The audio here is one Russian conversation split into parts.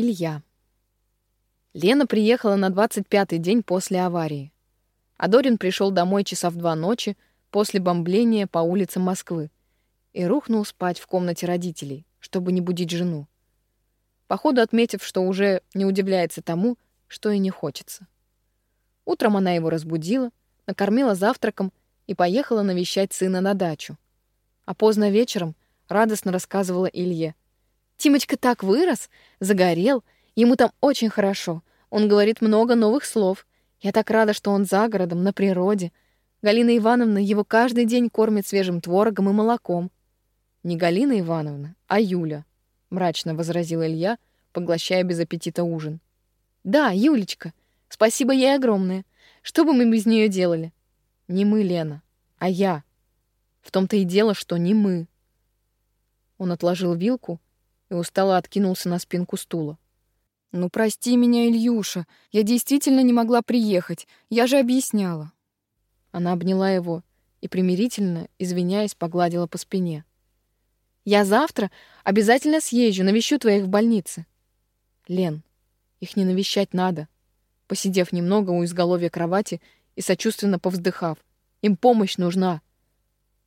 Илья. Лена приехала на 25-й день после аварии. А Дорин пришел домой часа в два ночи после бомбления по улицам Москвы и рухнул спать в комнате родителей, чтобы не будить жену. Походу отметив, что уже не удивляется тому, что и не хочется. Утром она его разбудила, накормила завтраком и поехала навещать сына на дачу. А поздно вечером радостно рассказывала Илье. «Тимочка так вырос, загорел, ему там очень хорошо. Он говорит много новых слов. Я так рада, что он за городом, на природе. Галина Ивановна его каждый день кормит свежим творогом и молоком. Не Галина Ивановна, а Юля, мрачно возразил Илья, поглощая без аппетита ужин. Да, Юлечка. Спасибо ей огромное. Что бы мы без нее делали? Не мы, Лена, а я. В том-то и дело, что не мы. Он отложил вилку и устало откинулся на спинку стула. Ну прости меня, Ильюша. Я действительно не могла приехать. Я же объясняла. Она обняла его и примирительно, извиняясь, погладила по спине. Я завтра обязательно съезжу, навещу твоих в больнице. Лен, их не навещать надо. Посидев немного у изголовья кровати и сочувственно повздыхав, им помощь нужна.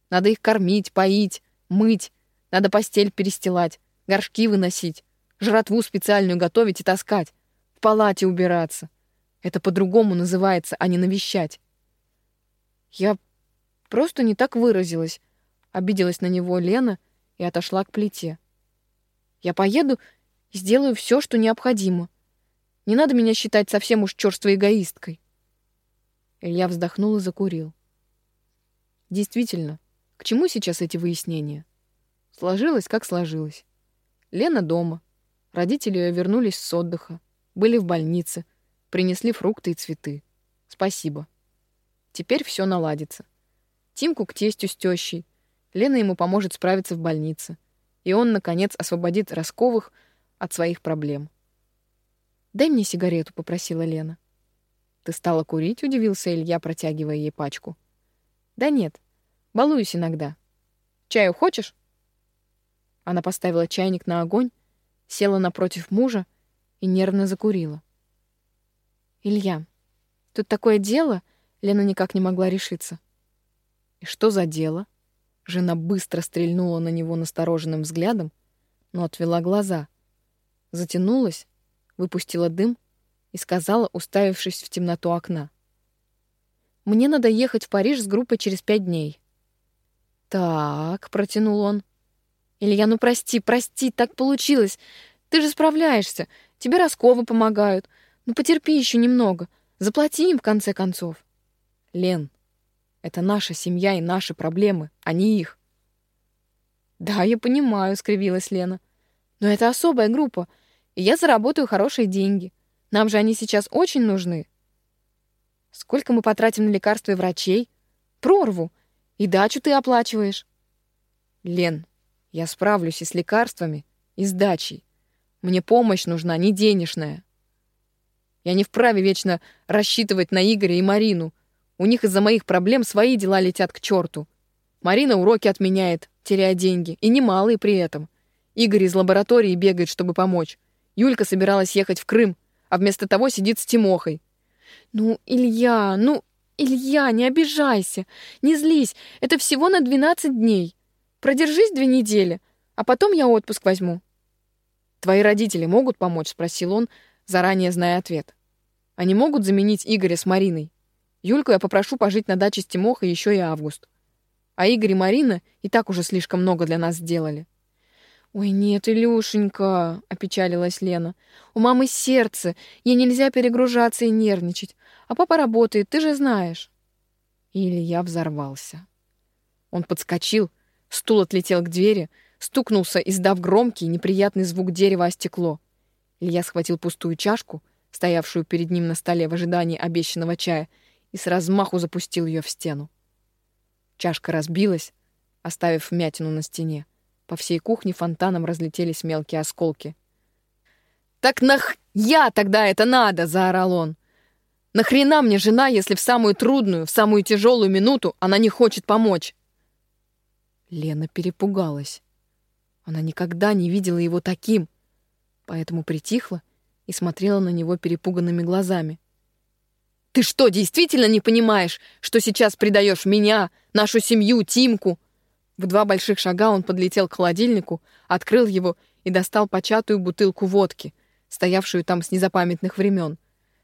Надо их кормить, поить, мыть, надо постель перестилать, горшки выносить, жратву специальную готовить и таскать, в палате убираться. Это по-другому называется, а не навещать. Я просто не так выразилась. Обиделась на него Лена — и отошла к плите. Я поеду и сделаю все, что необходимо. Не надо меня считать совсем уж чёрствой эгоисткой. Илья вздохнул и закурил. Действительно, к чему сейчас эти выяснения? Сложилось, как сложилось. Лена дома. Родители ее вернулись с отдыха, были в больнице, принесли фрукты и цветы. Спасибо. Теперь все наладится. Тимку к тестю с тещей, Лена ему поможет справиться в больнице, и он, наконец, освободит Росковых от своих проблем. «Дай мне сигарету», — попросила Лена. «Ты стала курить?» — удивился Илья, протягивая ей пачку. «Да нет, балуюсь иногда. Чаю хочешь?» Она поставила чайник на огонь, села напротив мужа и нервно закурила. «Илья, тут такое дело...» — Лена никак не могла решиться. «И что за дело?» Жена быстро стрельнула на него настороженным взглядом, но отвела глаза. Затянулась, выпустила дым и сказала, уставившись в темноту окна. «Мне надо ехать в Париж с группой через пять дней». «Так», — протянул он. «Илья, ну прости, прости, так получилось. Ты же справляешься. Тебе Росковы помогают. Ну потерпи еще немного. Заплати им, в конце концов». «Лен, это наша семья и наши проблемы, а не их. Да, я понимаю, скривилась Лена. Но это особая группа, и я заработаю хорошие деньги. Нам же они сейчас очень нужны. Сколько мы потратим на лекарства и врачей? Прорву. И дачу ты оплачиваешь. Лен, я справлюсь и с лекарствами, и с дачей. Мне помощь нужна, не денежная. Я не вправе вечно рассчитывать на Игоря и Марину. У них из-за моих проблем свои дела летят к черту. Марина уроки отменяет, теряя деньги, и немалые при этом. Игорь из лаборатории бегает, чтобы помочь. Юлька собиралась ехать в Крым, а вместо того сидит с Тимохой. «Ну, Илья, ну, Илья, не обижайся, не злись, это всего на 12 дней. Продержись две недели, а потом я отпуск возьму». «Твои родители могут помочь?» — спросил он, заранее зная ответ. «Они могут заменить Игоря с Мариной?» Юльку я попрошу пожить на даче с Тимохой еще и август. А Игорь и Марина и так уже слишком много для нас сделали. «Ой, нет, Илюшенька», — опечалилась Лена. «У мамы сердце, ей нельзя перегружаться и нервничать. А папа работает, ты же знаешь». И Илья взорвался. Он подскочил, стул отлетел к двери, стукнулся, издав громкий, неприятный звук дерева о стекло. Илья схватил пустую чашку, стоявшую перед ним на столе в ожидании обещанного чая, и с размаху запустил ее в стену. Чашка разбилась, оставив вмятину на стене. По всей кухне фонтаном разлетелись мелкие осколки. «Так нах я тогда это надо!» — заорал он. «Нахрена мне жена, если в самую трудную, в самую тяжелую минуту она не хочет помочь?» Лена перепугалась. Она никогда не видела его таким. поэтому притихла и смотрела на него перепуганными глазами. «Ты что, действительно не понимаешь, что сейчас предаешь меня, нашу семью, Тимку?» В два больших шага он подлетел к холодильнику, открыл его и достал початую бутылку водки, стоявшую там с незапамятных времен.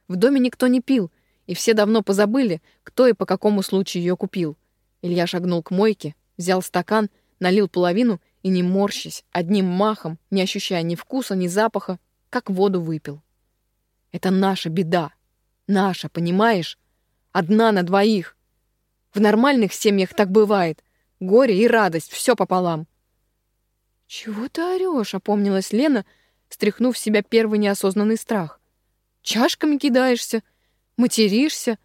В доме никто не пил, и все давно позабыли, кто и по какому случаю ее купил. Илья шагнул к мойке, взял стакан, налил половину и, не морщись, одним махом, не ощущая ни вкуса, ни запаха, как воду выпил. Это наша беда. Наша, понимаешь? Одна на двоих. В нормальных семьях так бывает. Горе и радость, все пополам. «Чего ты орешь?» — опомнилась Лена, стряхнув с себя первый неосознанный страх. «Чашками кидаешься, материшься.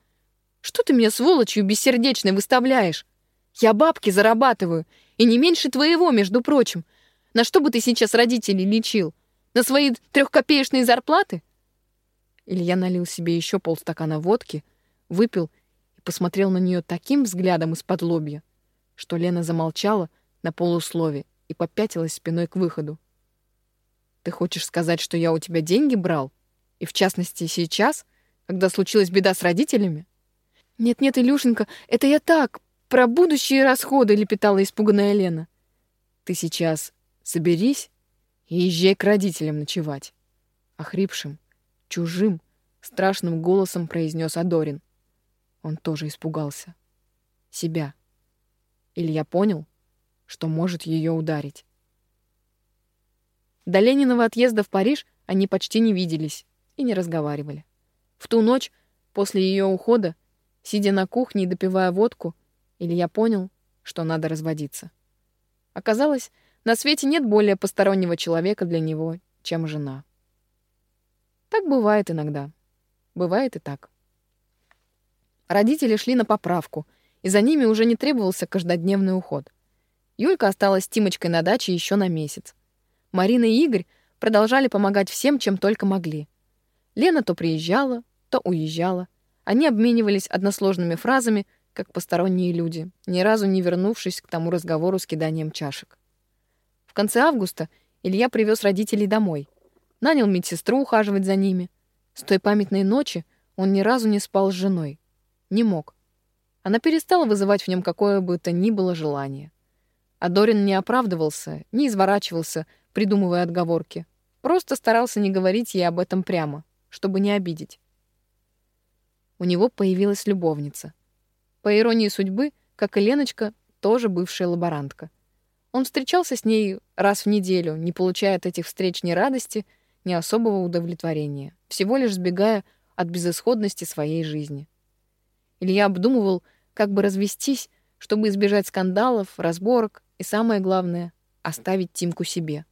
Что ты меня сволочью бессердечной выставляешь? Я бабки зарабатываю, и не меньше твоего, между прочим. На что бы ты сейчас родителей лечил? На свои трехкопеечные зарплаты?» Илья налил себе еще полстакана водки, выпил и посмотрел на нее таким взглядом из-под лобья, что Лена замолчала на полуслове и попятилась спиной к выходу. «Ты хочешь сказать, что я у тебя деньги брал? И в частности сейчас, когда случилась беда с родителями?» «Нет-нет, Илюшенька, это я так, про будущие расходы», — лепетала испуганная Лена. «Ты сейчас соберись и езжай к родителям ночевать». Охрипшим, чужим, страшным голосом произнес Адорин. Он тоже испугался. Себя. Илья понял, что может ее ударить. До Лениного отъезда в Париж они почти не виделись и не разговаривали. В ту ночь, после ее ухода, сидя на кухне и допивая водку, Илья понял, что надо разводиться. Оказалось, на свете нет более постороннего человека для него, чем жена. Так бывает иногда. Бывает и так. Родители шли на поправку, и за ними уже не требовался каждодневный уход. Юлька осталась с Тимочкой на даче еще на месяц. Марина и Игорь продолжали помогать всем, чем только могли. Лена то приезжала, то уезжала. Они обменивались односложными фразами, как посторонние люди, ни разу не вернувшись к тому разговору с киданием чашек. В конце августа Илья привез родителей домой — нанял медсестру ухаживать за ними. С той памятной ночи он ни разу не спал с женой. Не мог. Она перестала вызывать в нем какое бы то ни было желание. А Дорин не оправдывался, не изворачивался, придумывая отговорки. Просто старался не говорить ей об этом прямо, чтобы не обидеть. У него появилась любовница. По иронии судьбы, как и Леночка, тоже бывшая лаборантка. Он встречался с ней раз в неделю, не получая от этих встреч ни радости, ни особого удовлетворения, всего лишь сбегая от безысходности своей жизни. Илья обдумывал, как бы развестись, чтобы избежать скандалов, разборок и, самое главное, оставить Тимку себе.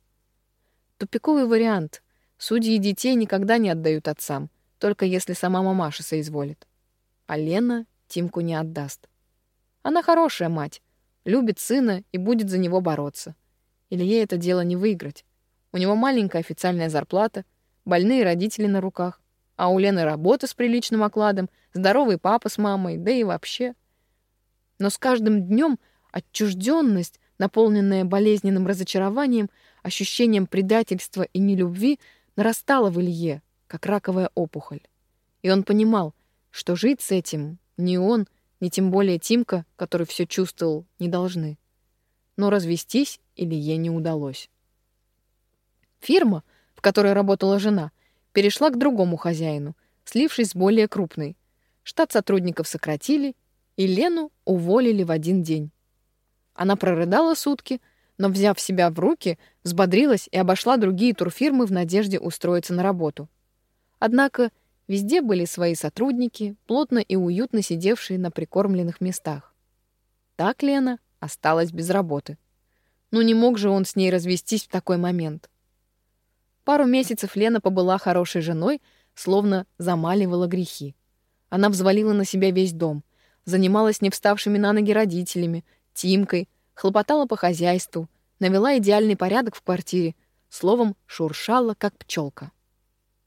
Тупиковый вариант. Судьи детей никогда не отдают отцам, только если сама мамаша соизволит. А Лена Тимку не отдаст. Она хорошая мать, любит сына и будет за него бороться. Илье это дело не выиграть. У него маленькая официальная зарплата, больные родители на руках, а у Лены работа с приличным окладом, здоровый папа с мамой, да и вообще. Но с каждым днем отчужденность, наполненная болезненным разочарованием, ощущением предательства и нелюбви, нарастала в Илье, как раковая опухоль. И он понимал, что жить с этим ни он, ни тем более Тимка, который все чувствовал, не должны. Но развестись Илье не удалось. Фирма, в которой работала жена, перешла к другому хозяину, слившись с более крупной. Штат сотрудников сократили, и Лену уволили в один день. Она прорыдала сутки, но, взяв себя в руки, взбодрилась и обошла другие турфирмы в надежде устроиться на работу. Однако везде были свои сотрудники, плотно и уютно сидевшие на прикормленных местах. Так Лена осталась без работы. Ну не мог же он с ней развестись в такой момент. Пару месяцев Лена побыла хорошей женой, словно замаливала грехи. Она взвалила на себя весь дом, занималась не вставшими на ноги родителями, Тимкой, хлопотала по хозяйству, навела идеальный порядок в квартире, словом, шуршала, как пчелка.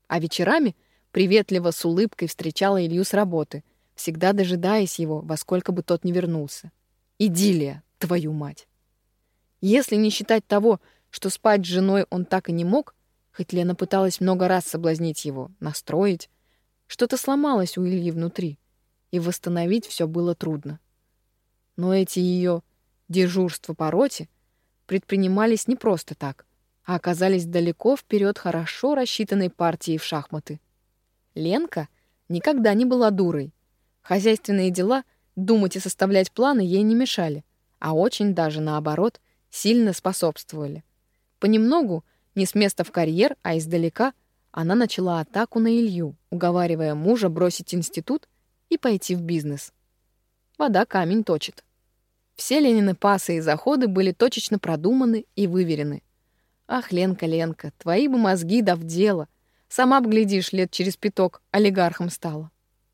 А вечерами приветливо с улыбкой встречала Илью с работы, всегда дожидаясь его, во сколько бы тот ни вернулся. Идиллия, твою мать! Если не считать того, что спать с женой он так и не мог, Хоть Лена пыталась много раз соблазнить его, настроить, что-то сломалось у Ильи внутри, и восстановить все было трудно. Но эти ее дежурства по роте предпринимались не просто так, а оказались далеко вперед хорошо рассчитанной партией в шахматы. Ленка никогда не была дурой. Хозяйственные дела, думать и составлять планы ей не мешали, а очень даже наоборот, сильно способствовали. Понемногу, не с места в карьер, а издалека, она начала атаку на Илью, уговаривая мужа бросить институт и пойти в бизнес. Вода камень точит. Все Ленины пасы и заходы были точечно продуманы и выверены. Ах, Ленка, Ленка, твои бы мозги да в дело. Сама б, глядишь, лет через пяток олигархом стала.